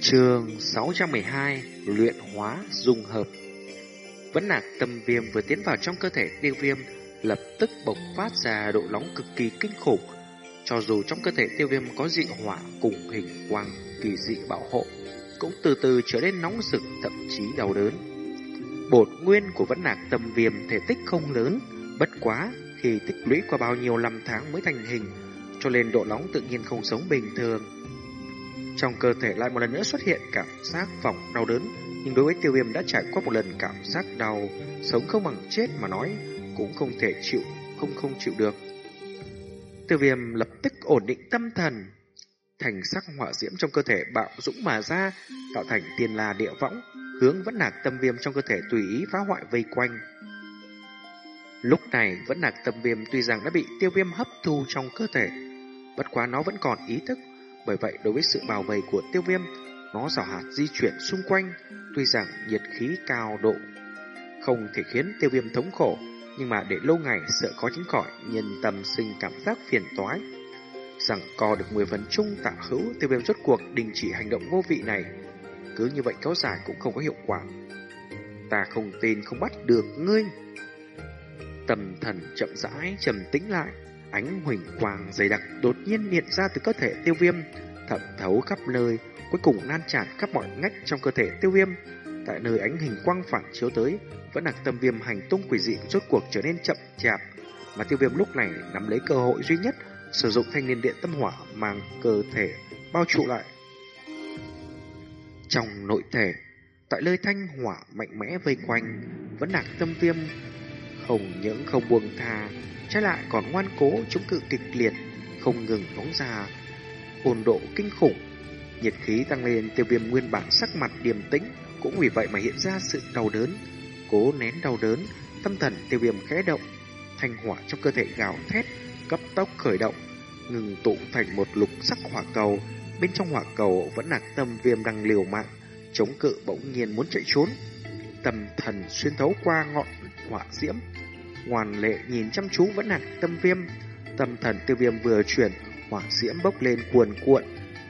Trường 612 Luyện hóa dung hợp. Vẫn nạc tâm viêm vừa tiến vào trong cơ thể tiêu viêm, Lập tức bộc phát ra độ nóng cực kỳ kinh khủng. Cho dù trong cơ thể tiêu viêm có dị hỏa cùng hình quang kỳ dị bảo hộ, Cũng từ từ trở nên nóng rực, thậm chí đau đớn. Bột nguyên của vẫn nạc tâm viêm thể tích không lớn, Bất quá khi tích lũy qua bao nhiêu năm tháng mới thành hình, Cho nên độ nóng tự nhiên không sống bình thường trong cơ thể lại một lần nữa xuất hiện cảm giác vòng đau đớn, nhưng đối với tiêu viêm đã trải qua một lần cảm giác đau, sống không bằng chết mà nói, cũng không thể chịu, không không chịu được. Tiêu viêm lập tức ổn định tâm thần, thành sắc hỏa diễm trong cơ thể bạo dũng mà ra, tạo thành tiền là địa võng, hướng vẫn nạc tâm viêm trong cơ thể tùy ý phá hoại vây quanh. Lúc này vẫn nạc tâm viêm tuy rằng đã bị tiêu viêm hấp thu trong cơ thể, bất quá nó vẫn còn ý thức bởi vậy đối với sự bảo vệ của tiêu viêm, nó rào hạt di chuyển xung quanh, tuy rằng nhiệt khí cao độ không thể khiến tiêu viêm thống khổ, nhưng mà để lâu ngày sợ có tránh khỏi nhân tâm sinh cảm giác phiền toái. Rằng co được 10 phần chung tạ hữu tiêu viêm rốt cuộc đình chỉ hành động vô vị này. Cứ như vậy kéo dài cũng không có hiệu quả. Ta không tin không bắt được ngươi. Tầm thần chậm rãi trầm tĩnh lại, Ánh huỳnh quang dày đặc đột nhiên hiện ra từ cơ thể tiêu viêm, thẩm thấu khắp nơi, cuối cùng lan tràn khắp mọi ngách trong cơ thể tiêu viêm. Tại nơi ánh hình quang phản chiếu tới, vẫn là tâm viêm hành tung quỷ dị rốt cuộc trở nên chậm chạp, mà tiêu viêm lúc này nắm lấy cơ hội duy nhất, sử dụng thanh niên điện tâm hỏa mang cơ thể bao trụ lại. Trong nội thể, tại nơi thanh hỏa mạnh mẽ vây quanh, vẫn là tâm viêm không những không buông tha trái lại còn ngoan cố chống cự kịch liệt, không ngừng phóng ra ồn độ kinh khủng. Nhiệt khí tăng lên, tiêu viêm nguyên bản sắc mặt điềm tĩnh, cũng vì vậy mà hiện ra sự đau đớn. Cố nén đau đớn, tâm thần tiêu viêm khẽ động, thanh hỏa trong cơ thể gào thét, cấp tốc khởi động, ngừng tụ thành một lục sắc hỏa cầu. Bên trong hỏa cầu vẫn là tâm viêm đang liều mạng, chống cự bỗng nhiên muốn chạy trốn. Tâm thần xuyên thấu qua ngọn hỏa diễm, ngoan lệ nhìn chăm chú vẫn hạc tâm viêm. Tâm thần tiêu viêm vừa chuyển, hỏa diễm bốc lên cuồn cuộn,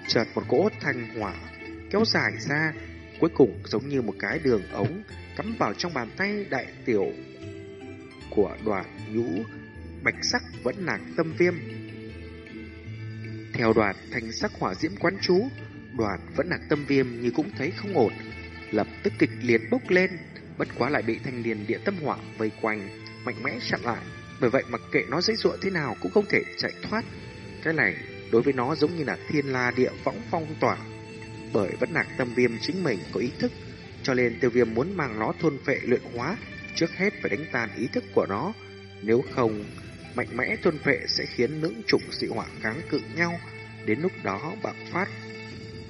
chợt một cỗ thanh hỏa kéo dài ra, cuối cùng giống như một cái đường ống cắm vào trong bàn tay đại tiểu của đoàn nhũ bạch sắc vẫn nạc tâm viêm. Theo đoàn thanh sắc hỏa diễm quán chú, đoàn vẫn nạc tâm viêm như cũng thấy không ổn, lập tức kịch liệt bốc lên, bất quá lại bị thanh liền địa tâm hỏa vây quanh, mạnh mẽ chặn lại. Bởi vậy mặc kệ nó dễ dụa thế nào cũng không thể chạy thoát. Cái này đối với nó giống như là thiên la địa võng phong tỏa. Bởi vẫn nạc tâm viêm chính mình có ý thức, cho nên tiêu viêm muốn mang nó thôn phệ luyện hóa, trước hết phải đánh tan ý thức của nó. Nếu không, mạnh mẽ thôn phệ sẽ khiến lưỡng chủng dị hỏa kháng cự nhau, đến lúc đó bạo phát.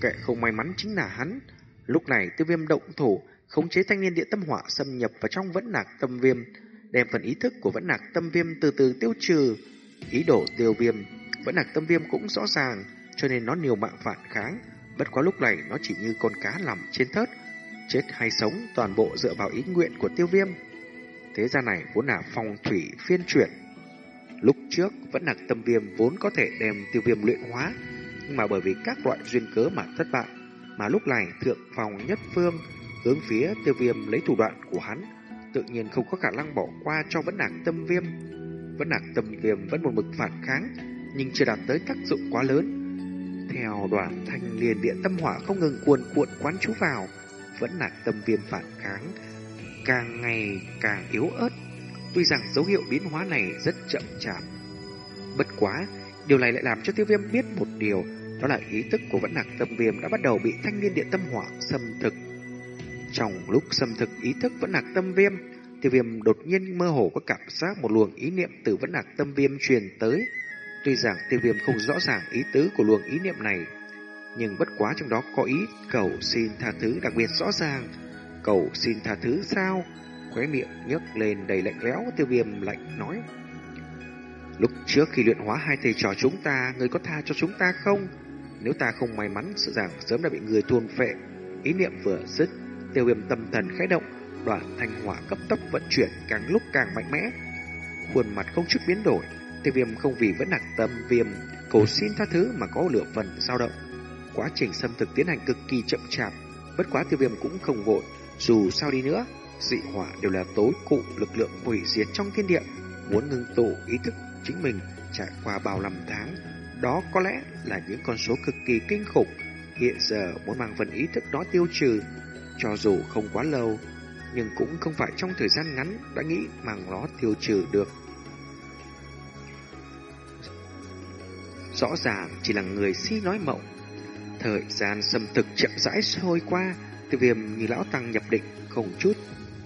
Kệ không may mắn chính là hắn. Lúc này tiêu viêm động thủ, khống chế thanh niên địa tâm hỏa xâm nhập vào trong vẫn nạc tâm viêm, đem phần ý thức của vẫn nạc tâm viêm từ từ tiêu trừ. Ý đồ tiêu viêm, vẫn nạc tâm viêm cũng rõ ràng, cho nên nó nhiều mạng phản kháng. Bất quá lúc này nó chỉ như con cá nằm trên thớt, chết hay sống toàn bộ dựa vào ý nguyện của tiêu viêm. Thế gian này vốn là phong thủy phiên chuyển. Lúc trước vẫn nạc tâm viêm vốn có thể đem tiêu viêm luyện hóa, nhưng mà bởi vì các loại duyên cớ mà thất bại, mà lúc này thượng phòng nhất phương hướng phía tiêu viêm lấy thủ đoạn của hắn tự nhiên không có khả năng bỏ qua cho vấn nạn tâm viêm. Vấn nạn tâm viêm vẫn một mực phản kháng, nhưng chưa đạt tới tác dụng quá lớn. Theo đoàn thanh liền điện tâm hỏa không ngừng cuồn cuộn quán chú vào, vẫn nạc tâm viêm phản kháng, càng ngày càng yếu ớt. Tuy rằng dấu hiệu biến hóa này rất chậm chạp. Bất quá, điều này lại làm cho tiêu viêm biết một điều, đó là ý thức của vẫn nạc tâm viêm đã bắt đầu bị thanh niên điện tâm hỏa xâm thực trong lúc xâm thực ý thức vẫn nạc tâm viêm, tiêu viêm đột nhiên mơ hồ có cảm giác một luồng ý niệm từ vẫn nạc tâm viêm truyền tới. Tuy rằng tiêu viêm không rõ ràng ý tứ của luồng ý niệm này, nhưng bất quá trong đó có ý cầu xin tha thứ đặc biệt rõ ràng. Cầu xin tha thứ sao? Khóe miệng nhấc lên đầy lạnh lẽo, tiêu viêm lạnh nói. Lúc trước khi luyện hóa hai thầy trò chúng ta, người có tha cho chúng ta không? Nếu ta không may mắn, sợ rằng sớm đã bị người tuôn phệ. Ý niệm vừa dứt, tiêu viêm tâm thần khẽ động, đoàn thanh hỏa cấp tốc vận chuyển càng lúc càng mạnh mẽ. Khuôn mặt không chút biến đổi, tiêu viêm không vì vẫn nặng tâm viêm, cầu xin tha thứ mà có lửa phần dao động. quá trình xâm thực tiến hành cực kỳ chậm chạp, bất quá tiêu viêm cũng không vội, dù sao đi nữa, dị hỏa đều là tối cụ lực lượng hủy diệt trong thiên địa, muốn ngưng tụ ý thức chính mình trải qua bao năm tháng, đó có lẽ là những con số cực kỳ kinh khủng. Hiện giờ muốn mang phần ý thức đó tiêu trừ, cho dù không quá lâu, nhưng cũng không phải trong thời gian ngắn đã nghĩ màng nó tiêu trừ được. Rõ ràng chỉ là người si nói mộng. Thời gian xâm thực chậm rãi trôi qua, tiêu viêm như lão tăng nhập định, không chút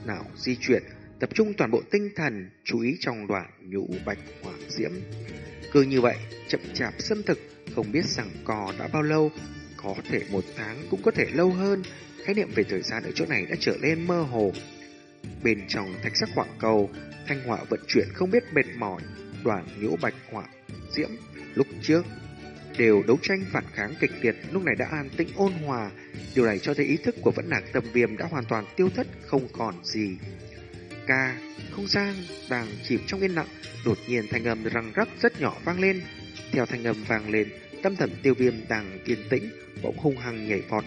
nào di chuyển, tập trung toàn bộ tinh thần, chú ý trong đoạn nhũ bạch hỏa diễm. Cứ như vậy, chậm chạp xâm thực, không biết rằng cò đã bao lâu, có thể một tháng cũng có thể lâu hơn, khái niệm về thời gian ở chỗ này đã trở nên mơ hồ. Bên trong thạch sắc hỏa cầu, thanh hỏa vận chuyển không biết mệt mỏi, đoàn nhũ bạch hỏa diễm lúc trước đều đấu tranh phản kháng kịch liệt, lúc này đã an tĩnh ôn hòa. Điều này cho thấy ý thức của vẫn nạc tâm viêm đã hoàn toàn tiêu thất, không còn gì. Ca, không gian đang chìm trong yên lặng, đột nhiên thanh âm răng rắc rất nhỏ vang lên. Theo thanh âm vang lên, tâm thần tiêu viêm đang kiên tĩnh, bỗng hung hăng nhảy vọt,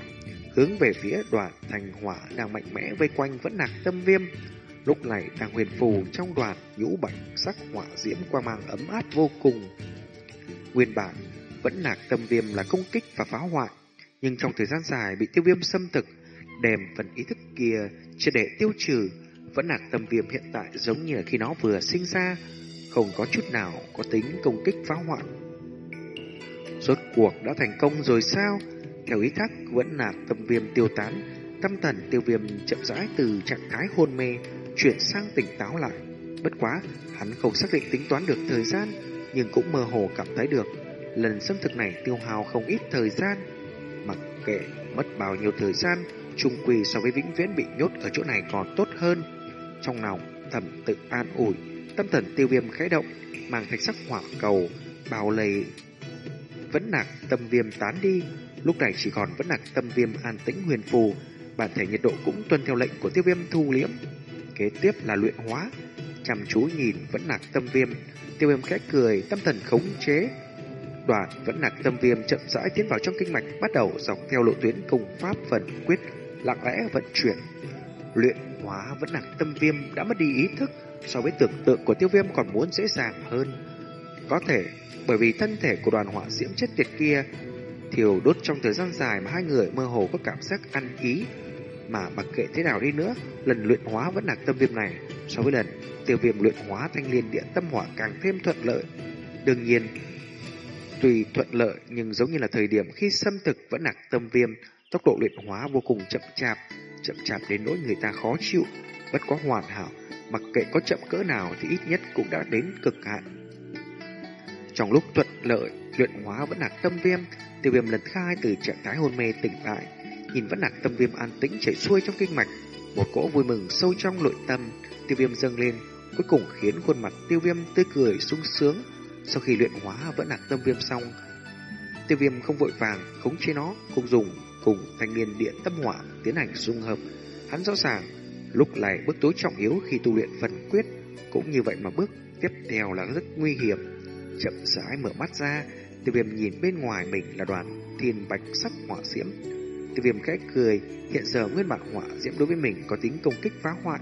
hướng về phía đoàn thành hỏa đang mạnh mẽ vây quanh vẫn nạc tâm viêm. Lúc này đang huyền phù trong đoàn nhũ bạch sắc hỏa diễm quang mang ấm áp vô cùng. Nguyên bản vẫn nạc tâm viêm là công kích và phá hoại, nhưng trong thời gian dài bị tiêu viêm xâm thực, đem phần ý thức kia chưa để tiêu trừ, vẫn nạc tâm viêm hiện tại giống như là khi nó vừa sinh ra, không có chút nào có tính công kích phá hoại. Rốt cuộc đã thành công rồi sao? Theo ý khác vẫn là tâm viêm tiêu tán, tâm thần tiêu viêm chậm rãi từ trạng thái hôn mê chuyển sang tỉnh táo lại. Bất quá, hắn không xác định tính toán được thời gian, nhưng cũng mơ hồ cảm thấy được lần xâm thực này tiêu hao không ít thời gian. Mặc kệ mất bao nhiêu thời gian, trung quỳ so với vĩnh viễn bị nhốt ở chỗ này còn tốt hơn. Trong lòng thầm tự an ủi, tâm thần tiêu viêm khẽ động, mang thạch sắc hỏa cầu, bao lầy vẫn nạc tâm viêm tán đi. Lúc này chỉ còn vẫn là tâm viêm an tĩnh huyền phù, bản thể nhiệt độ cũng tuân theo lệnh của tiêu viêm thu liễm. Kế tiếp là luyện hóa, chăm chú nhìn vẫn là tâm viêm, tiêu viêm khẽ cười, tâm thần khống chế, Đoàn vẫn là tâm viêm chậm rãi tiến vào trong kinh mạch, bắt đầu dọc theo lộ tuyến công pháp phần quyết, lặng lẽ vận chuyển. Luyện hóa vẫn là tâm viêm đã mất đi ý thức, so với tưởng tượng của tiêu viêm còn muốn dễ dàng hơn. Có thể, bởi vì thân thể của đoàn hỏa diễm chết tiệt kia thiêu đốt trong thời gian dài mà hai người mơ hồ có cảm giác ăn ý. Mà mặc kệ thế nào đi nữa, lần luyện hóa vẫn là tâm viêm này so với lần tiêu viêm luyện hóa thanh liên địa tâm hỏa càng thêm thuận lợi. Đương nhiên, tùy thuận lợi nhưng giống như là thời điểm khi xâm thực vẫn là tâm viêm, tốc độ luyện hóa vô cùng chậm chạp, chậm chạp đến nỗi người ta khó chịu, bất có hoàn hảo, mặc kệ có chậm cỡ nào thì ít nhất cũng đã đến cực hạn. Trong lúc thuận lợi, luyện hóa vẫn nặng tâm viêm, tiêu viêm lần khai từ trạng thái hôn mê tỉnh lại, nhìn vẫn nặng tâm viêm an tĩnh chảy xuôi trong kinh mạch, một cỗ vui mừng sâu trong nội tâm, tiêu viêm dâng lên, cuối cùng khiến khuôn mặt tiêu viêm tươi cười sung sướng, sau khi luyện hóa vẫn nạc tâm viêm xong, tiêu viêm không vội vàng khống chế nó, cùng dùng cùng thanh niên điện tâm hỏa tiến hành dung hợp. Hắn rõ ràng, lúc này bước tối trọng yếu khi tu luyện phần quyết, cũng như vậy mà bước tiếp theo là rất nguy hiểm. Chậm rãi mở mắt ra, tiêu viêm nhìn bên ngoài mình là đoàn thiên bạch sắc hỏa diễm. Tiêu viêm khẽ cười, hiện giờ nguyên bản hỏa diễm đối với mình có tính công kích phá hoại.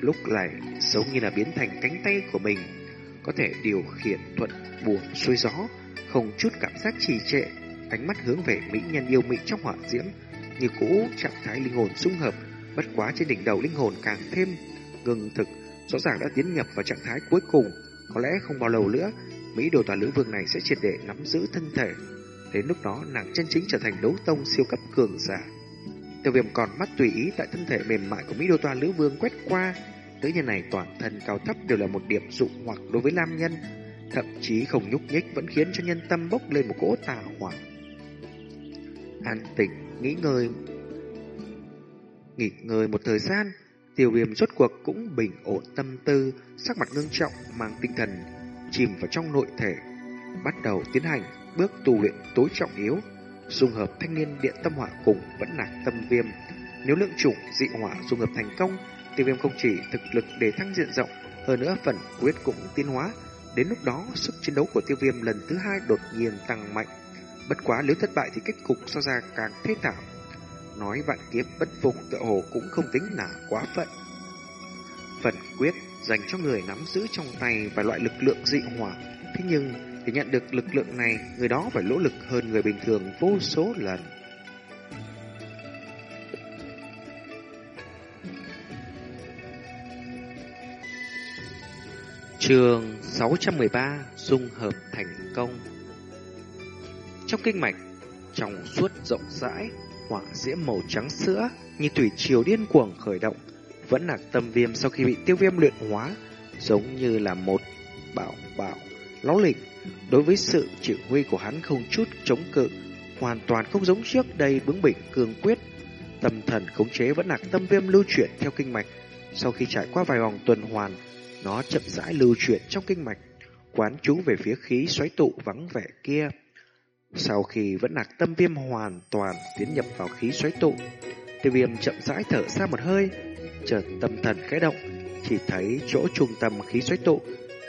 Lúc này giống như là biến thành cánh tay của mình có thể điều khiển thuận buồm xuôi gió, không chút cảm giác trì trệ, ánh mắt hướng về mỹ nhân yêu mị trong hỏa diễm, như cũ trạng thái linh hồn xung hợp, bất quá trên đỉnh đầu linh hồn càng thêm ngừng thực, rõ ràng đã tiến nhập vào trạng thái cuối cùng, có lẽ không bao lâu nữa, Mỹ đồ tòa lữ vương này sẽ triệt để nắm giữ thân thể. Đến lúc đó, nàng chân chính trở thành đấu tông siêu cấp cường giả. Tiêu viêm còn mắt tùy ý tại thân thể mềm mại của Mỹ đô toa lữ vương quét qua, Nữ nhân này toàn thân cao thấp đều là một điểm dụ hoặc đối với nam nhân, thậm chí không nhúc nhích vẫn khiến cho nhân tâm bốc lên một cỗ tà hỏa. An tĩnh, nghĩ ngơi, nghỉ ngơi một thời gian, tiêu viêm rốt cuộc cũng bình ổn tâm tư, sắc mặt ngưng trọng mang tinh thần chìm vào trong nội thể, bắt đầu tiến hành bước tu luyện tối trọng yếu, dung hợp thanh niên điện tâm hỏa cùng vẫn là tâm viêm. Nếu lượng chủng dị hỏa dung hợp thành công, Tiêu viêm không chỉ thực lực để thăng diện rộng, hơn nữa phần quyết cũng tiến hóa. Đến lúc đó, sức chiến đấu của tiêu viêm lần thứ hai đột nhiên tăng mạnh. Bất quá nếu thất bại thì kết cục so ra càng thế thảm. Nói vạn kiếp bất phục tự hồ cũng không tính là quá phận. Phần quyết dành cho người nắm giữ trong tay vài loại lực lượng dị hỏa. Thế nhưng, để nhận được lực lượng này, người đó phải nỗ lực hơn người bình thường vô số lần. Trường 613 Dung hợp thành công Trong kinh mạch Trong suốt rộng rãi Hỏa diễm màu trắng sữa Như thủy triều điên cuồng khởi động vẫn là tâm viêm sau khi bị tiêu viêm luyện hóa Giống như là một bảo bảo Ló lịch. Đối với sự chỉ huy của hắn không chút chống cự Hoàn toàn không giống trước đây bướng bỉnh cường quyết. Tâm thần khống chế vẫn là tâm viêm lưu chuyển theo kinh mạch. Sau khi trải qua vài vòng tuần hoàn nó chậm rãi lưu chuyển trong kinh mạch, quán chú về phía khí xoáy tụ vắng vẻ kia. Sau khi vẫn lạc tâm viêm hoàn toàn tiến nhập vào khí xoáy tụ, tiêu viêm chậm rãi thở ra một hơi, chợt tâm thần khẽ động, chỉ thấy chỗ trung tâm khí xoáy tụ,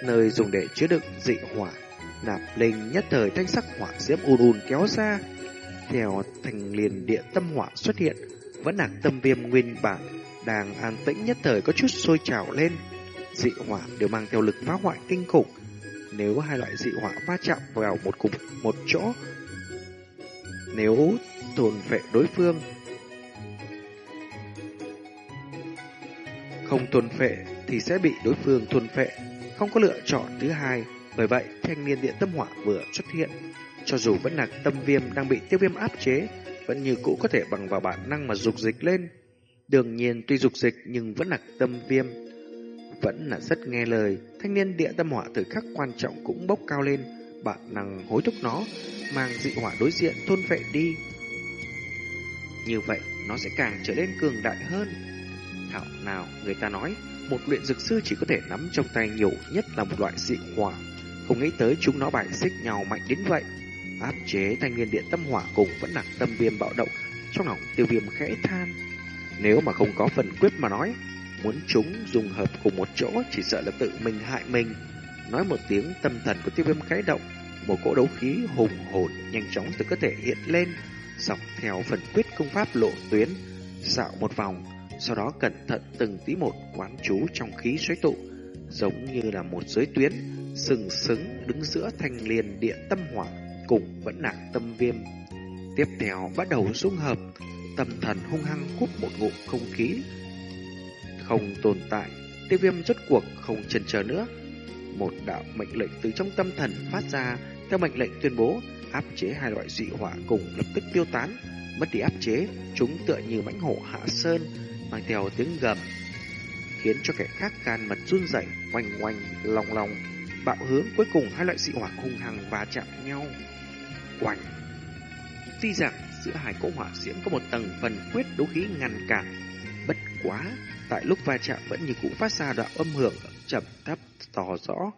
nơi dùng để chứa đựng dị hỏa, nạp linh nhất thời thanh sắc hỏa diễm ùn ùn kéo ra. Theo thành liền địa tâm hỏa xuất hiện, vẫn là tâm viêm nguyên bản đang an tĩnh nhất thời có chút sôi trào lên dị hỏa đều mang theo lực phá hoại kinh khủng. Nếu hai loại dị hỏa va chạm vào một cục một chỗ, nếu tồn vệ đối phương không thuần phệ thì sẽ bị đối phương thuần phệ, không có lựa chọn thứ hai. Bởi vậy, thanh niên địa tâm hỏa vừa xuất hiện, cho dù vẫn là tâm viêm đang bị tiêu viêm áp chế, vẫn như cũ có thể bằng vào bản năng mà dục dịch lên. Đương nhiên tuy dục dịch nhưng vẫn là tâm viêm vẫn là rất nghe lời. Thanh niên địa tâm hỏa thời khắc quan trọng cũng bốc cao lên, bản năng hối thúc nó, mang dị hỏa đối diện thôn vệ đi. Như vậy, nó sẽ càng trở nên cường đại hơn. Thảo nào, người ta nói, một luyện dược sư chỉ có thể nắm trong tay nhiều nhất là một loại dị hỏa. Không nghĩ tới chúng nó bài xích nhau mạnh đến vậy. Áp chế thanh niên điện tâm hỏa cùng vẫn nặng tâm viêm bạo động, trong lòng tiêu viêm khẽ than. Nếu mà không có phần quyết mà nói, Muốn chúng dùng hợp cùng một chỗ chỉ sợ là tự mình hại mình. Nói một tiếng tâm thần của tiêu viêm khẽ động, một cỗ đấu khí hùng hồn nhanh chóng từ cơ thể hiện lên, dọc theo phần quyết công pháp lộ tuyến, dạo một vòng, sau đó cẩn thận từng tí một quán chú trong khí xoáy tụ, giống như là một giới tuyến, sừng sững đứng giữa thanh liền địa tâm hỏa cùng vẫn nạc tâm viêm. Tiếp theo bắt đầu dung hợp, tâm thần hung hăng hút một ngụm không khí, không tồn tại. Tiêu viêm rốt cuộc không chần chờ nữa. Một đạo mệnh lệnh từ trong tâm thần phát ra, theo mệnh lệnh tuyên bố, áp chế hai loại dị hỏa cùng lập tức tiêu tán. Mất đi áp chế, chúng tựa như mãnh hổ hạ sơn, mang theo tiếng gầm, khiến cho kẻ khác can mật run rẩy, oanh oanh, lòng lòng, bạo hướng cuối cùng hai loại dị hỏa hung hăng va chạm nhau. Oanh! Tuy rằng giữa hai cỗ hỏa diễm có một tầng phần quyết đấu khí ngăn cản, bất quá tại lúc va chạm vẫn như cũ phát ra đoạn âm hưởng chậm thấp tỏ rõ.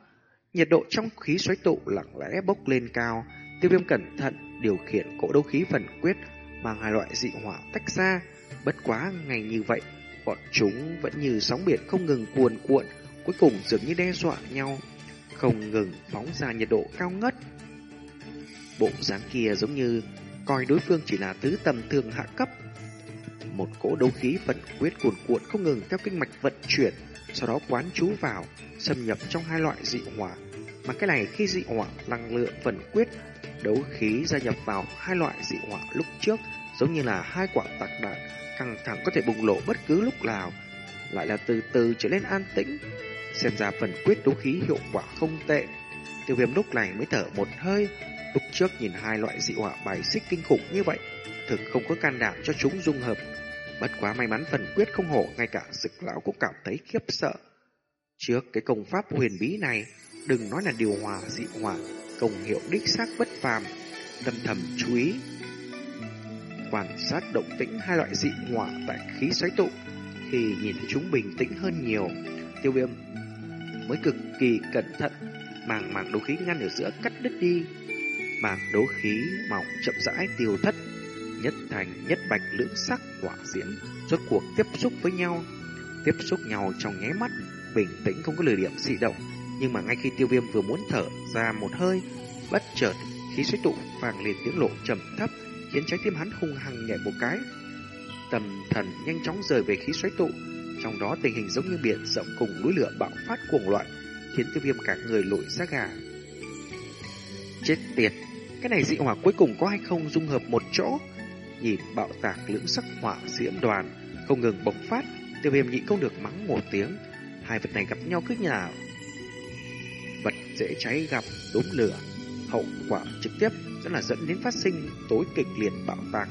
Nhiệt độ trong khí xoáy tụ lặng lẽ bốc lên cao, tiêu viêm cẩn thận điều khiển cỗ đấu khí phần quyết mang hai loại dị hỏa tách ra. Bất quá ngày như vậy, bọn chúng vẫn như sóng biển không ngừng cuồn cuộn, cuối cùng dường như đe dọa nhau, không ngừng phóng ra nhiệt độ cao ngất. Bộ dáng kia giống như coi đối phương chỉ là tứ tầm thường hạ cấp, một cỗ đấu khí vận quyết cuồn cuộn không ngừng theo kinh mạch vận chuyển, sau đó quán chú vào, xâm nhập trong hai loại dị hỏa. Mà cái này khi dị hỏa năng lượng vận quyết, đấu khí gia nhập vào hai loại dị hỏa lúc trước, giống như là hai quả tạc đạn căng thẳng có thể bùng nổ bất cứ lúc nào, lại là từ từ trở nên an tĩnh. Xem ra phần quyết đấu khí hiệu quả không tệ. Tiêu viêm lúc này mới thở một hơi, lúc trước nhìn hai loại dị hỏa bài xích kinh khủng như vậy, thực không có can đảm cho chúng dung hợp Bất quá may mắn phần quyết không hổ, ngay cả sực lão cũng cảm thấy khiếp sợ. Trước cái công pháp huyền bí này, đừng nói là điều hòa dị hỏa, công hiệu đích xác bất phàm, đâm thầm chú ý. Quan sát động tĩnh hai loại dị hỏa tại khí xoáy tụ, thì nhìn thấy chúng bình tĩnh hơn nhiều, tiêu viêm mới cực kỳ cẩn thận, màng màng đấu khí ngăn ở giữa cắt đứt đi. Màng đấu khí mỏng chậm rãi tiêu thất nhất thành nhất bạch lưỡng sắc hỏa diễm rốt cuộc tiếp xúc với nhau. Tiếp xúc nhau trong nháy mắt bình tĩnh không có lời điểm dị động. Nhưng mà ngay khi tiêu viêm vừa muốn thở ra một hơi bất chợt khí xoáy tụ vàng lên tiếng lộ trầm thấp, khiến trái tim hắn hung hăng nhảy một cái. Tâm thần nhanh chóng rời về khí xoáy tụ, trong đó tình hình giống như biển rộng cùng núi lửa bạo phát cuồng loạn, khiến tiêu viêm cả người lội ra gà. Chết tiệt, cái này dị hỏa cuối cùng có hay không dung hợp một chỗ? Nhìn bạo tạc lưỡng sắc hỏa diễm đoàn không ngừng bộc phát, tiêu viêm nhị không được mắng một tiếng. Hai vật này gặp nhau cứ nhà vật dễ cháy gặp đốm lửa, hậu quả trực tiếp sẽ là dẫn đến phát sinh tối kịch liệt bạo tạc.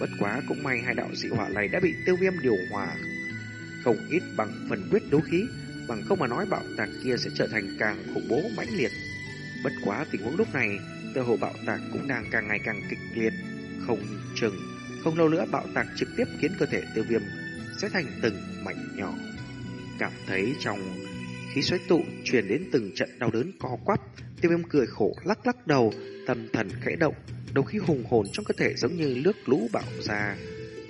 Bất quá cũng may hai đạo dị hỏa này đã bị tiêu viêm điều hòa không ít bằng phần quyết đấu khí, bằng không mà nói bạo tạc kia sẽ trở thành càng khủng bố mãnh liệt. Bất quá tình huống lúc này, tơ hồ bạo tạc cũng đang càng ngày càng kịch liệt, không chừng, không lâu nữa bạo tạc trực tiếp khiến cơ thể tiêu viêm sẽ thành từng mảnh nhỏ. Cảm thấy trong khí xoáy tụ truyền đến từng trận đau đớn co quắp, tiêu viêm cười khổ lắc lắc đầu, tâm thần khẽ động, đầu khí hùng hồn trong cơ thể giống như nước lũ bạo ra.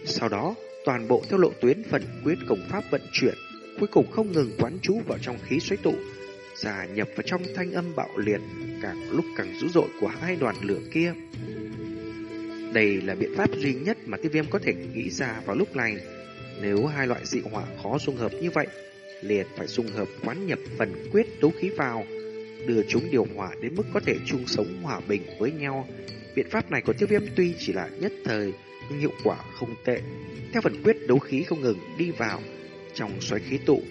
Sau đó, toàn bộ theo lộ tuyến phần quyết công pháp vận chuyển, cuối cùng không ngừng quán trú vào trong khí xoáy tụ, giả nhập vào trong thanh âm bạo liệt, càng lúc càng dữ dội của hai đoàn lửa kia. Đây là biện pháp duy nhất mà tiêu viêm có thể nghĩ ra vào lúc này. Nếu hai loại dị hỏa khó dung hợp như vậy, liền phải dung hợp quán nhập phần quyết đấu khí vào, đưa chúng điều hòa đến mức có thể chung sống hòa bình với nhau. Biện pháp này của tiêu viêm tuy chỉ là nhất thời, nhưng hiệu quả không tệ. Theo phần quyết đấu khí không ngừng đi vào trong xoáy khí tụ,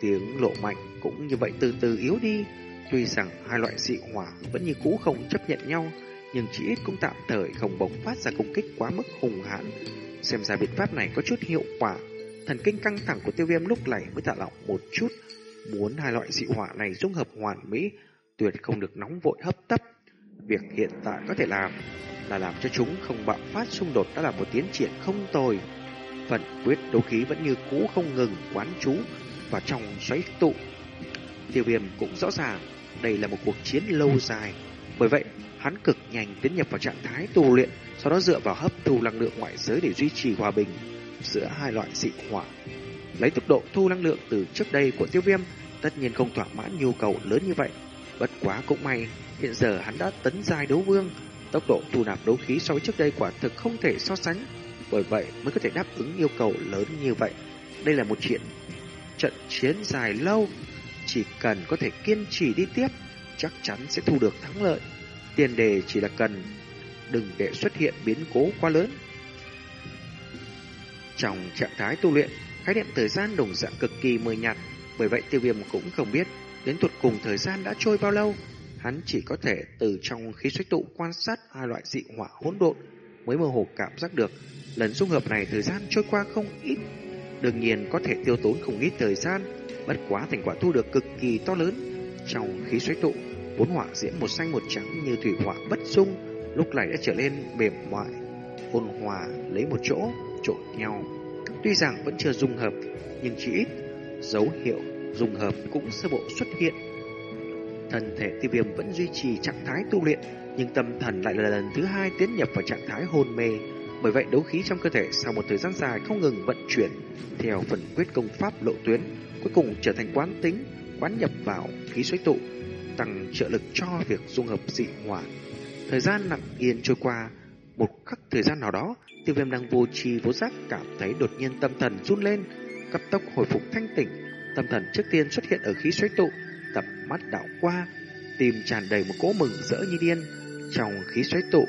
tiếng lộ mạnh cũng như vậy từ từ yếu đi. Tuy rằng hai loại dị hỏa vẫn như cũ không chấp nhận nhau, nhưng chỉ ít cũng tạm thời không bộc phát ra công kích quá mức hùng hãn. Xem ra biện pháp này có chút hiệu quả. Thần kinh căng thẳng của tiêu viêm lúc này mới thả lỏng một chút. Muốn hai loại dị hỏa này dung hợp hoàn mỹ, tuyệt không được nóng vội hấp tấp. Việc hiện tại có thể làm là làm cho chúng không bạo phát xung đột đã là một tiến triển không tồi. Phần quyết đấu khí vẫn như cũ không ngừng quán trú và trong xoáy tụ. Tiêu viêm cũng rõ ràng đây là một cuộc chiến lâu dài. Bởi vậy, hắn cực nhanh tiến nhập vào trạng thái tu luyện, sau đó dựa vào hấp thu năng lượng ngoại giới để duy trì hòa bình giữa hai loại dị hỏa. Lấy tốc độ thu năng lượng từ trước đây của tiêu viêm, tất nhiên không thỏa mãn nhu cầu lớn như vậy. Bất quá cũng may, hiện giờ hắn đã tấn giai đấu vương, tốc độ thu nạp đấu khí so với trước đây quả thực không thể so sánh. Bởi vậy mới có thể đáp ứng yêu cầu lớn như vậy. Đây là một chuyện trận chiến dài lâu, chỉ cần có thể kiên trì đi tiếp, chắc chắn sẽ thu được thắng lợi. Tiền đề chỉ là cần đừng để xuất hiện biến cố quá lớn. Trong trạng thái tu luyện, khái niệm thời gian đồng dạng cực kỳ mờ nhạt, bởi vậy tiêu viêm cũng không biết đến tuột cùng thời gian đã trôi bao lâu. Hắn chỉ có thể từ trong khí xuất tụ quan sát hai loại dị hỏa hỗn độn mới mơ hồ cảm giác được lần dung hợp này thời gian trôi qua không ít. Đương nhiên có thể tiêu tốn không ít thời gian, bất quá thành quả thu được cực kỳ to lớn. Trong khí xoáy tụ, bốn hỏa diễm một xanh một trắng như thủy hỏa bất dung, lúc này đã trở nên mềm mại, ôn hòa lấy một chỗ trộn nhau. Tuy rằng vẫn chưa dung hợp, nhưng chỉ ít dấu hiệu dung hợp cũng sơ bộ xuất hiện. Thân thể tiêu viêm vẫn duy trì trạng thái tu luyện, nhưng tâm thần lại là lần thứ hai tiến nhập vào trạng thái hôn mê. Bởi vậy đấu khí trong cơ thể sau một thời gian dài không ngừng vận chuyển theo phần quyết công pháp lộ tuyến, cuối cùng trở thành quán tính, quán nhập vào khí xoáy tụ, tăng trợ lực cho việc dung hợp dị hỏa. Thời gian lặng yên trôi qua, một khắc thời gian nào đó, tiêu viêm đang vô tri vô giác cảm thấy đột nhiên tâm thần run lên, cấp tốc hồi phục thanh tỉnh. Tâm thần trước tiên xuất hiện ở khí xoáy tụ, tập mắt đảo qua, tìm tràn đầy một cỗ mừng rỡ như điên. Trong khí xoáy tụ,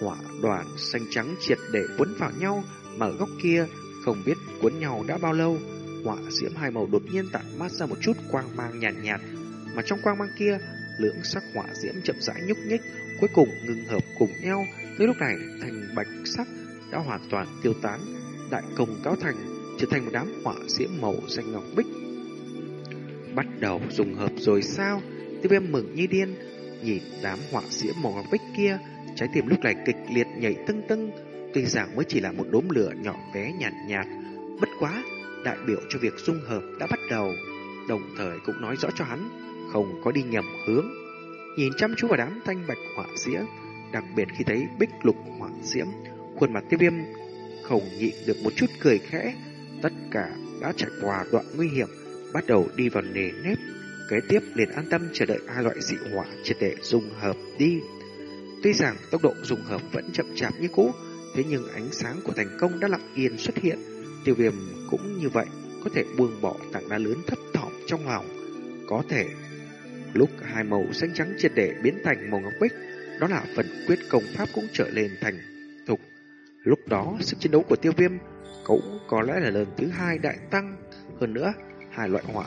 hỏa đoàn xanh trắng triệt để quấn vào nhau, mà ở góc kia không biết cuốn nhau đã bao lâu. Hỏa diễm hai màu đột nhiên tản mát ra một chút quang mang nhàn nhạt, nhạt, mà trong quang mang kia, lượng sắc hỏa diễm chậm rãi nhúc nhích, cuối cùng ngưng hợp cùng nhau. Tới lúc này, thành bạch sắc đã hoàn toàn tiêu tán, đại công cáo thành, trở thành một đám hỏa diễm màu xanh ngọc bích. Bắt đầu dùng hợp rồi sao? Tiêu viêm mừng như điên, nhìn đám hỏa diễm màu ngọc bích kia, trái tim lúc này kịch liệt nhảy tưng tưng. Tuy rằng mới chỉ là một đốm lửa nhỏ bé nhạt nhạt, bất quá, đại biểu cho việc dung hợp đã bắt đầu, đồng thời cũng nói rõ cho hắn không có đi nhầm hướng. Nhìn chăm chú vào đám thanh bạch hỏa diễm, đặc biệt khi thấy bích lục hỏa diễm, khuôn mặt tiêu viêm không nhịn được một chút cười khẽ. Tất cả đã trải qua đoạn nguy hiểm, bắt đầu đi vào nề nếp. kế tiếp liền an tâm chờ đợi hai loại dị hỏa triệt để dung hợp đi. Tuy rằng tốc độ dung hợp vẫn chậm chạp như cũ, thế nhưng ánh sáng của thành công đã lặng yên xuất hiện. Tiêu viêm cũng như vậy, có thể buông bỏ tảng đá lớn thấp thỏm trong lòng. Có thể, lúc hai màu xanh trắng triệt để biến thành màu ngọc bích, đó là phần quyết công pháp cũng trở lên thành thục. Lúc đó, sức chiến đấu của tiêu viêm cũng có lẽ là lần thứ hai đại tăng. Hơn nữa, hai loại hỏa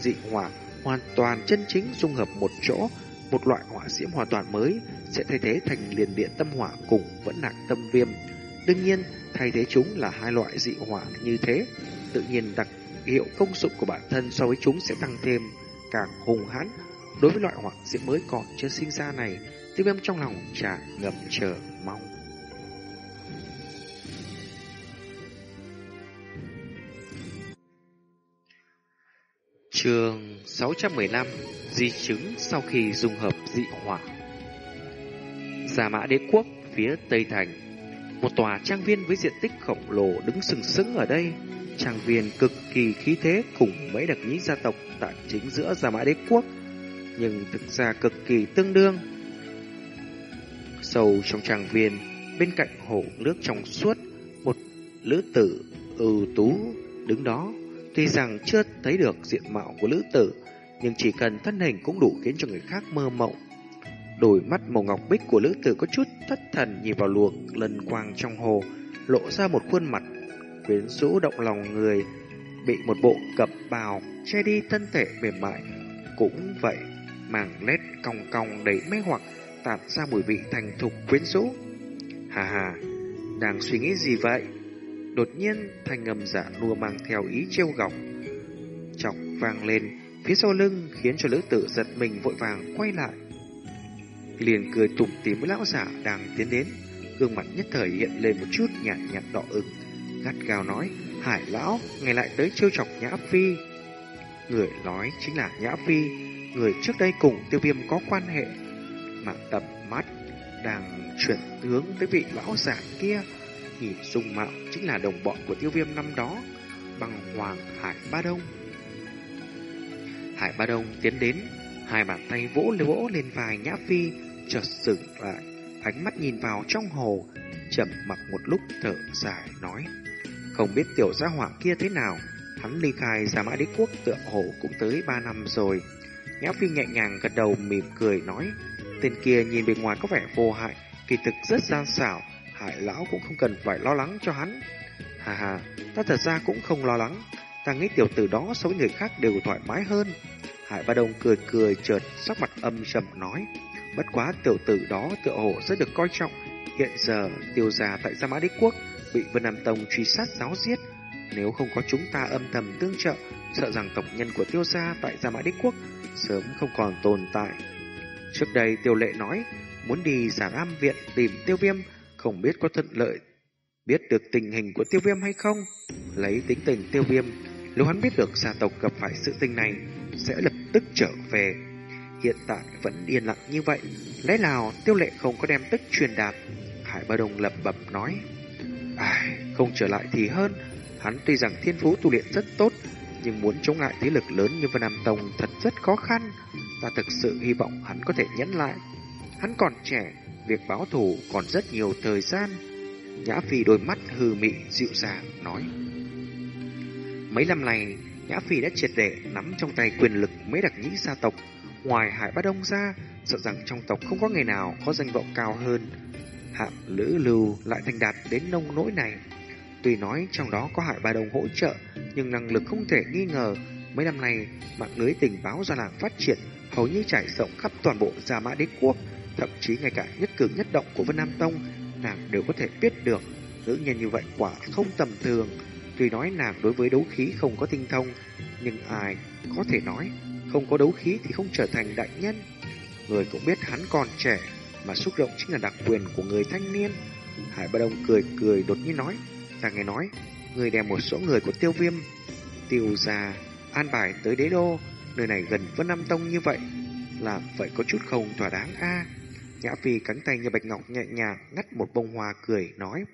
dị hỏa hoàn toàn chân chính dung hợp một chỗ, một loại hỏa diễm hoàn toàn mới sẽ thay thế thành liền điện tâm hỏa cùng vẫn nặng tâm viêm. Đương nhiên, thay thế chúng là hai loại dị hỏa như thế, tự nhiên đặc hiệu công dụng của bản thân so với chúng sẽ tăng thêm càng hùng hãn. Đối với loại hỏa diễm mới còn chưa sinh ra này, tiêu viêm trong lòng tràn ngập chờ mong. Trường 615 Di chứng sau khi dung hợp dị hỏa Giả mã đế quốc phía Tây Thành một tòa trang viên với diện tích khổng lồ đứng sừng sững ở đây. Trang viên cực kỳ khí thế cùng mấy đặc nhĩ gia tộc tại chính giữa gia mã đế quốc Nhưng thực ra cực kỳ tương đương. Sâu trong trang viên Bên cạnh hồ nước trong suốt Một lữ tử ưu tú đứng đó. Tuy rằng chưa thấy được diện mạo của lữ tử, nhưng chỉ cần thân hình cũng đủ khiến cho người khác mơ mộng. Đôi mắt màu ngọc bích của lữ tử có chút thất thần nhìn vào luồng lần quang trong hồ, lộ ra một khuôn mặt quyến rũ động lòng người, bị một bộ cập bào che đi thân thể mềm mại. Cũng vậy, màng lết cong cong đầy mê hoặc, tản ra mùi vị thành thục quyến rũ. Hà hà, đang suy nghĩ gì vậy? Đột nhiên, thanh âm giả nua mang theo ý trêu gọc. Chọc vang lên, phía sau lưng khiến cho lữ tử giật mình vội vàng quay lại. Liền cười tủm tỉm với lão giả đang tiến đến, gương mặt nhất thời hiện lên một chút nhạt nhạt đỏ ửng, gắt gao nói: "Hải lão, ngày lại tới trêu chọc Nhã Phi." Người nói chính là Nhã Phi, người trước đây cùng Tiêu Viêm có quan hệ. Mà tập mắt đang chuyển hướng tới vị lão giả kia Nhìn dung mạo chính là đồng bọn của tiêu viêm năm đó, bằng Hoàng Hải Ba Đông. Hải Ba Đông tiến đến, hai bàn tay vỗ lên vỗ lên vai Nhã Phi, chợt dừng lại, ánh mắt nhìn vào trong hồ, chậm mặc một lúc thở dài nói. Không biết tiểu gia hỏa kia thế nào, hắn ly khai ra mã đế quốc tựa hồ cũng tới ba năm rồi. Nhã Phi nhẹ nhàng gật đầu mỉm cười nói, tên kia nhìn bên ngoài có vẻ vô hại, kỳ thực rất gian xảo, hại lão cũng không cần phải lo lắng cho hắn. Hà hà, ta thật ra cũng không lo lắng. Ta nghĩ tiểu tử đó so với người khác đều thoải mái hơn. Hải Ba Đông cười cười chợt sắc mặt âm trầm nói. Bất quá tiểu tử đó tựa hồ rất được coi trọng. Hiện giờ tiêu gia tại Gia Mã Đế Quốc bị Vân Nam Tông truy sát giáo giết. Nếu không có chúng ta âm thầm tương trợ, sợ rằng tộc nhân của tiêu gia tại Gia Mã Đế Quốc sớm không còn tồn tại. Trước đây tiêu lệ nói muốn đi giả am viện tìm tiêu viêm không biết có thuận lợi biết được tình hình của tiêu viêm hay không. Lấy tính tình tiêu viêm, nếu hắn biết được gia tộc gặp phải sự tình này, sẽ lập tức trở về. Hiện tại vẫn yên lặng như vậy, lẽ nào tiêu lệ không có đem tức truyền đạt? Hải Ba Đồng lập bập nói, Ai, không trở lại thì hơn, hắn tuy rằng thiên phú tu luyện rất tốt, nhưng muốn chống lại thế lực lớn như Vân Nam Tông thật rất khó khăn. Ta thực sự hy vọng hắn có thể nhẫn lại. Hắn còn trẻ, Việc báo thù còn rất nhiều thời gian. Nhã Phi đôi mắt hư mị dịu dàng nói. Mấy năm này, Nhã Phi đã triệt để nắm trong tay quyền lực mấy đặc nhĩ gia tộc. Ngoài Hải Bát Đông ra, sợ rằng trong tộc không có người nào có danh vọng cao hơn. Hạng Lữ Lưu lại thành đạt đến nông nỗi này. Tuy nói trong đó có Hải Ba Đông hỗ trợ, nhưng năng lực không thể nghi ngờ. Mấy năm nay mạng lưới tình báo do làng phát triển hầu như trải rộng khắp toàn bộ Gia Mã Đế Quốc. Thậm chí ngay cả nhất cử nhất động của Vân Nam Tông Nàng đều có thể biết được Nữ nhân như vậy quả không tầm thường Tuy nói nàng đối với đấu khí không có tinh thông Nhưng ai có thể nói không có đấu khí thì không trở thành đại nhân Người cũng biết hắn còn trẻ Mà xúc động chính là đặc quyền của người thanh niên Hải Ba Đông cười cười đột nhiên nói Ta nghe nói Người đem một số người của tiêu viêm Tiêu già An bài tới đế đô Nơi này gần Vân Nam Tông như vậy Là vậy có chút không thỏa đáng a Nhã Phi cánh tay như bạch ngọc nhẹ nhàng ngắt một bông hoa cười nói.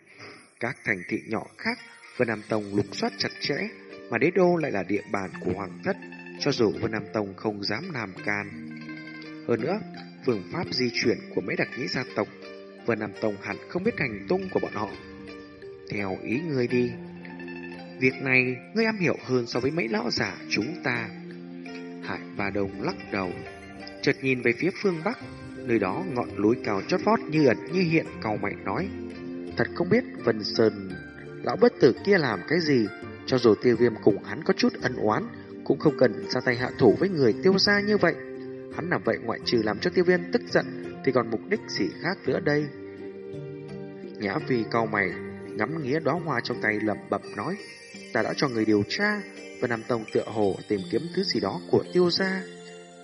Các thành thị nhỏ khác, Vân Nam Tông lục soát chặt chẽ, mà đế đô lại là địa bàn của Hoàng thất cho dù Vân Nam Tông không dám làm can. Hơn nữa, phương pháp di chuyển của mấy đặc nhĩ gia tộc, Vân Nam Tông hẳn không biết hành tung của bọn họ. Theo ý ngươi đi, việc này ngươi am hiểu hơn so với mấy lão giả chúng ta. Hải và Đồng lắc đầu, chợt nhìn về phía phương Bắc, nơi đó ngọn núi cao chót vót như ẩn như hiện cầu mạnh nói. Thật không biết Vân Sơn lão bất tử kia làm cái gì, cho dù tiêu viêm cùng hắn có chút ân oán, cũng không cần ra tay hạ thủ với người tiêu gia như vậy. Hắn làm vậy ngoại trừ làm cho tiêu viêm tức giận, thì còn mục đích gì khác nữa đây? Nhã Phi cau mày, ngắm nghĩa đóa hoa trong tay lẩm bẩm nói, ta đã cho người điều tra, và Nam Tông tựa hồ tìm kiếm thứ gì đó của tiêu gia.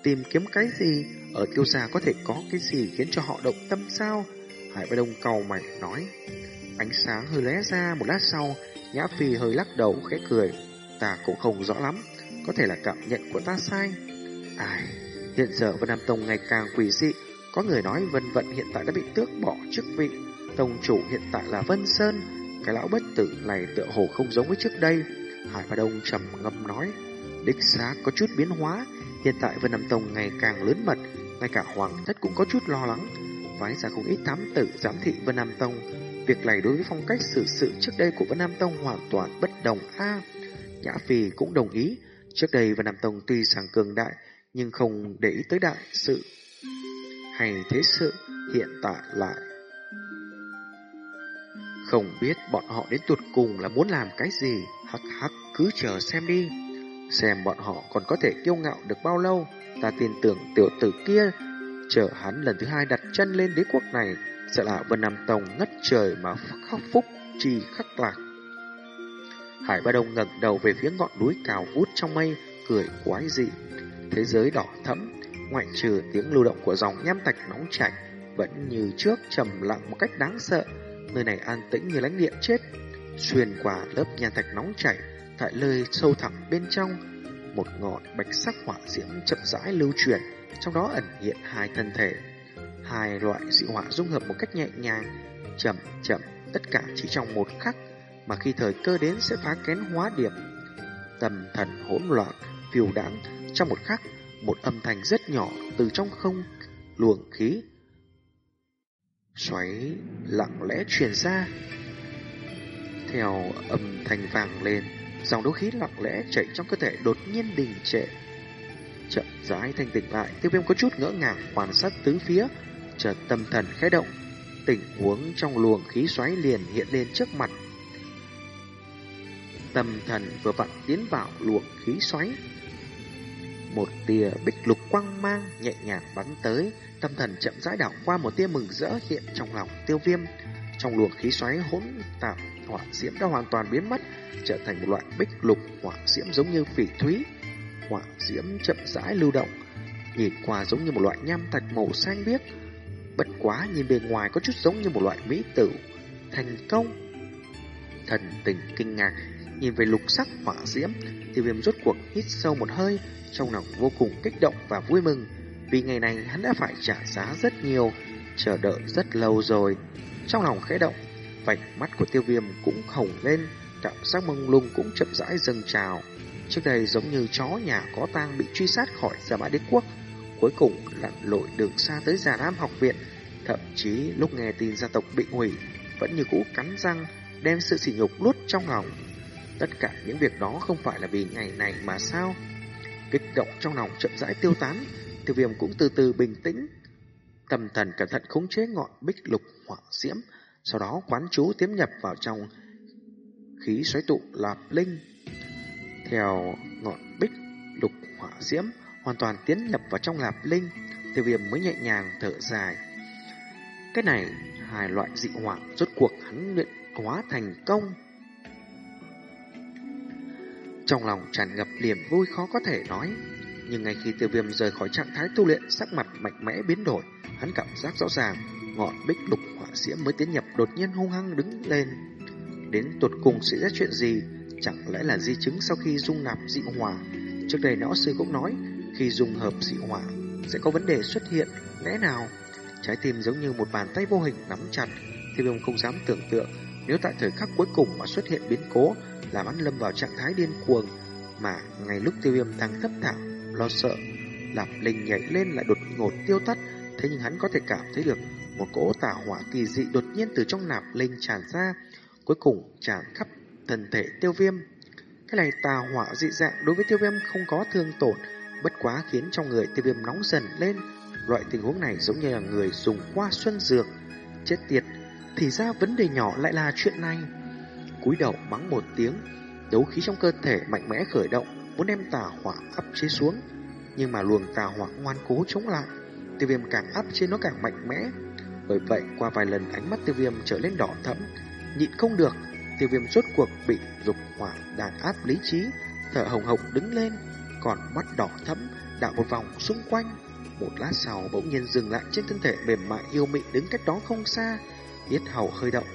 Tìm kiếm cái gì? Ở tiêu gia có thể có cái gì khiến cho họ động tâm sao? Hải bá Đông cầu mày nói. Ánh sáng hơi lóe ra một lát sau, Nhã Phi hơi lắc đầu khẽ cười. Ta cũng không rõ lắm, có thể là cảm nhận của ta sai. Ai, hiện giờ Vân Nam Tông ngày càng quỷ dị, có người nói Vân Vận hiện tại đã bị tước bỏ chức vị, tông chủ hiện tại là Vân Sơn, cái lão bất tử này tựa hồ không giống với trước đây. Hải Ba Đông trầm ngâm nói, đích xác có chút biến hóa, hiện tại Vân Nam Tông ngày càng lớn mật, ngay cả Hoàng thất cũng có chút lo lắng, phái ra không ít thám tử giám thị Vân Nam Tông. Việc này đối với phong cách xử sự trước đây của Vân Nam Tông hoàn toàn bất đồng a. Nhã Phi cũng đồng ý, trước đây Vân Nam Tông tuy sáng cường đại nhưng không để ý tới đại sự hay thế sự hiện tại lại không biết bọn họ đến tuột cùng là muốn làm cái gì, hắc hắc cứ chờ xem đi. Xem bọn họ còn có thể kiêu ngạo được bao lâu, ta tin tưởng tiểu tử kia, chờ hắn lần thứ hai đặt chân lên đế quốc này, sẽ là Vân Nam Tông ngất trời mà khóc phúc chi khắc lạc. Hải Ba Đông ngẩng đầu về phía ngọn núi cao vút trong mây, cười quái dị. Thế giới đỏ thẫm, ngoại trừ tiếng lưu động của dòng nham thạch nóng chảy, vẫn như trước trầm lặng một cách đáng sợ. Nơi này an tĩnh như lãnh địa chết. Xuyên qua lớp nham thạch nóng chảy, tại nơi sâu thẳm bên trong, một ngọn bạch sắc hỏa diễm chậm rãi lưu chuyển, trong đó ẩn hiện hai thân thể. Hai loại dị hỏa dung hợp một cách nhẹ nhàng, chậm chậm, tất cả chỉ trong một khắc, mà khi thời cơ đến sẽ phá kén hóa điểm. Tâm thần hỗn loạn, phiêu đãng trong một khắc, một âm thanh rất nhỏ từ trong không luồng khí xoáy lặng lẽ truyền ra. Theo âm thanh vàng lên, dòng đấu khí lặng lẽ chạy trong cơ thể đột nhiên đình trệ. Chậm rãi thanh tỉnh lại, tiêu viêm có chút ngỡ ngàng quan sát tứ phía, chợt tâm thần khẽ động, tình huống trong luồng khí xoáy liền hiện lên trước mặt. Tâm thần vừa vặn tiến vào luồng khí xoáy. Một tia bích lục quang mang nhẹ nhàng bắn tới, tâm thần chậm rãi đảo qua một tia mừng rỡ hiện trong lòng tiêu viêm. Trong luồng khí xoáy hỗn tạp, hỏa diễm đã hoàn toàn biến mất, trở thành một loại bích lục hỏa diễm giống như phỉ thúy. Hỏa diễm chậm rãi lưu động, nhìn qua giống như một loại nham thạch màu xanh biếc, bất quá nhìn bề ngoài có chút giống như một loại mỹ tử. Thành công! Thần tình kinh ngạc, nhìn về lục sắc hỏa diễm, tiêu viêm rốt cuộc hít sâu một hơi, trong lòng vô cùng kích động và vui mừng. Vì ngày này hắn đã phải trả giá rất nhiều, chờ đợi rất lâu rồi. Trong lòng khẽ động, vạch mắt của tiêu viêm cũng hồng lên, cảm giác mông lung cũng chậm rãi dâng trào. Trước đây giống như chó nhà có tang bị truy sát khỏi Gia Mã Đế Quốc, cuối cùng lặn lội đường xa tới Già Nam học viện. Thậm chí lúc nghe tin gia tộc bị hủy, vẫn như cũ cắn răng, đem sự sỉ nhục nuốt trong lòng. Tất cả những việc đó không phải là vì ngày này mà sao? Kích động trong lòng chậm rãi tiêu tán, tiêu viêm cũng từ từ bình tĩnh. Tâm thần cẩn thận khống chế ngọn bích lục hỏa diễm, sau đó quán chú tiến nhập vào trong khí xoáy tụ lạp linh. Theo ngọn bích lục hỏa diễm hoàn toàn tiến nhập vào trong lạp linh, tiêu viêm mới nhẹ nhàng thở dài. Cái này, hai loại dị hỏa rốt cuộc hắn luyện hóa thành công. Trong lòng tràn ngập niềm vui khó có thể nói, nhưng ngay khi tiêu viêm rời khỏi trạng thái tu luyện, sắc mặt mạnh mẽ biến đổi, hắn cảm giác rõ ràng, ngọn bích lục hỏa diễm mới tiến nhập đột nhiên hung hăng đứng lên. Đến tuột cùng sẽ ra chuyện gì? Chẳng lẽ là di chứng sau khi dung nạp dị hỏa? Trước đây lão sư cũng nói, khi dung hợp dị hỏa sẽ có vấn đề xuất hiện, lẽ nào? Trái tim giống như một bàn tay vô hình nắm chặt, tiêu viêm không dám tưởng tượng nếu tại thời khắc cuối cùng mà xuất hiện biến cố, làm hắn lâm vào trạng thái điên cuồng, Mà ngay lúc tiêu viêm đang thấp thỏm lo sợ, Lạp Linh nhảy lên lại đột ngột tiêu tắt, thế nhưng hắn có thể cảm thấy được một cỗ tà hỏa kỳ dị đột nhiên từ trong nạp linh tràn ra, cuối cùng tràn khắp thân thể tiêu viêm. Cái này tà hỏa dị dạng đối với tiêu viêm không có thương tổn, bất quá khiến trong người tiêu viêm nóng dần lên. Loại tình huống này giống như là người dùng qua xuân dược. Chết tiệt, thì ra vấn đề nhỏ lại là chuyện này cúi đầu mắng một tiếng, đấu khí trong cơ thể mạnh mẽ khởi động, muốn đem tà hỏa áp chế xuống. Nhưng mà luồng tà hỏa ngoan cố chống lại, tiêu viêm càng áp chế nó càng mạnh mẽ. Bởi vậy, qua vài lần ánh mắt tiêu viêm trở lên đỏ thẫm, nhịn không được, tiêu viêm rốt cuộc bị dục hỏa đàn áp lý trí, thở hồng hộc đứng lên, còn mắt đỏ thẫm đảo một vòng xung quanh. Một lát sau bỗng nhiên dừng lại trên thân thể mềm mại yêu mị đứng cách đó không xa, yết hầu hơi động,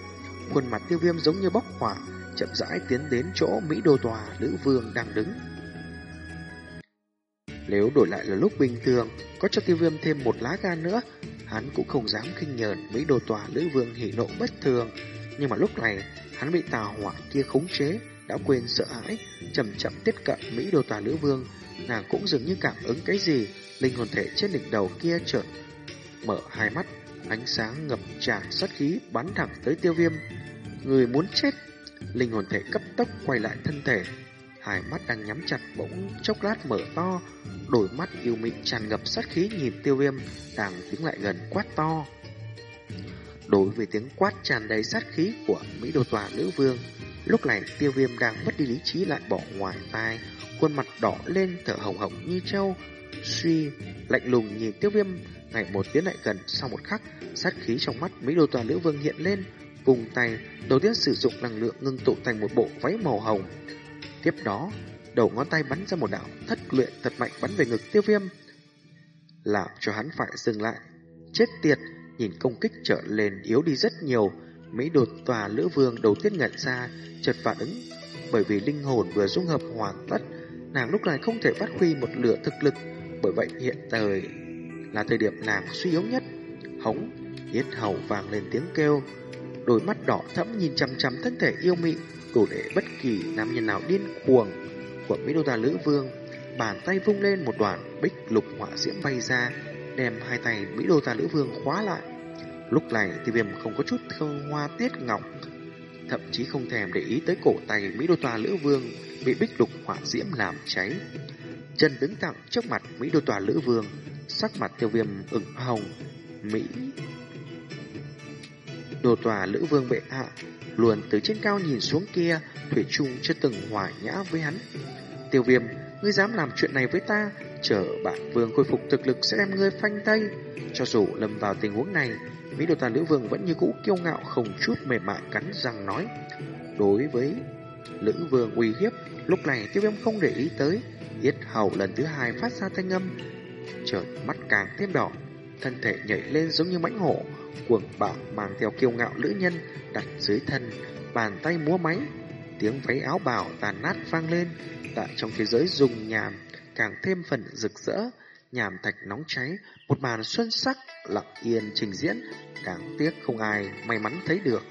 khuôn mặt tiêu viêm giống như bốc hỏa, chậm rãi tiến đến chỗ Mỹ Đô Tòa Lữ Vương đang đứng. Nếu đổi lại là lúc bình thường, có cho tiêu viêm thêm một lá gan nữa, hắn cũng không dám khinh nhờn Mỹ Đô Tòa Lữ Vương hỉ nộ bất thường. Nhưng mà lúc này, hắn bị tà hỏa kia khống chế, đã quên sợ hãi, chậm chậm tiếp cận Mỹ Đô Tòa Lữ Vương. Nàng cũng dường như cảm ứng cái gì, linh hồn thể trên đỉnh đầu kia chợt mở hai mắt, ánh sáng ngập tràn sát khí bắn thẳng tới tiêu viêm. Người muốn chết, linh hồn thể cấp tốc quay lại thân thể, hai mắt đang nhắm chặt bỗng chốc lát mở to, đôi mắt yêu mị tràn ngập sát khí nhìn tiêu viêm đang tiến lại gần quát to. Đối với tiếng quát tràn đầy sát khí của Mỹ Đô Tòa Nữ Vương, lúc này tiêu viêm đang mất đi lý trí lại bỏ ngoài tai, khuôn mặt đỏ lên thở hồng hồng như trâu, suy, lạnh lùng nhìn tiêu viêm ngày một tiến lại gần sau một khắc, sát khí trong mắt Mỹ Đô Tòa liễu Vương hiện lên, vùng tay đầu tiên sử dụng năng lượng ngưng tụ thành một bộ váy màu hồng. Tiếp đó, đầu ngón tay bắn ra một đạo thất luyện thật mạnh bắn về ngực tiêu viêm, làm cho hắn phải dừng lại. Chết tiệt, nhìn công kích trở lên yếu đi rất nhiều. Mỹ đột tòa lữ vương đầu tiên nhận ra, chợt phản ứng, bởi vì linh hồn vừa dung hợp hoàn tất, nàng lúc này không thể phát huy một lửa thực lực, bởi vậy hiện thời là thời điểm nàng suy yếu nhất. Hống, yết hầu vàng lên tiếng kêu, đôi mắt đỏ thẫm nhìn chằm chằm thân thể yêu mị, đủ để bất kỳ nam nhân nào điên cuồng của Mỹ Đô Tà Lữ Vương. Bàn tay vung lên một đoạn bích lục họa diễm bay ra, đem hai tay Mỹ Đô Tà Lữ Vương khóa lại. Lúc này thì viêm không có chút thương hoa tiết ngọc, thậm chí không thèm để ý tới cổ tay Mỹ Đô Tòa Lữ Vương bị bích lục hỏa diễm làm cháy. Chân đứng thẳng trước mặt Mỹ Đô Tòa Lữ Vương, sắc mặt tiêu viêm ửng hồng, Mỹ đồ Tòa Lữ Vương bệ hạ luôn từ trên cao nhìn xuống kia, Thủy chung chưa từng hòa nhã với hắn. Tiêu viêm, ngươi dám làm chuyện này với ta, chờ bạn vương khôi phục thực lực sẽ đem ngươi phanh tay. Cho dù lâm vào tình huống này, Mỹ đồ Tà Lữ Vương vẫn như cũ kiêu ngạo không chút mềm mại cắn răng nói. Đối với Lữ Vương uy hiếp, lúc này tiêu viêm không để ý tới, yết hầu lần thứ hai phát ra thanh âm. Chợt mắt càng thêm đỏ, thân thể nhảy lên giống như mãnh hổ, cuồng bạo mang theo kiêu ngạo nữ nhân đặt dưới thân, bàn tay múa máy, tiếng váy áo bào tàn nát vang lên, tại trong thế giới dùng nhàm càng thêm phần rực rỡ, nhàm thạch nóng cháy, một màn xuân sắc lặng yên trình diễn, đáng tiếc không ai may mắn thấy được.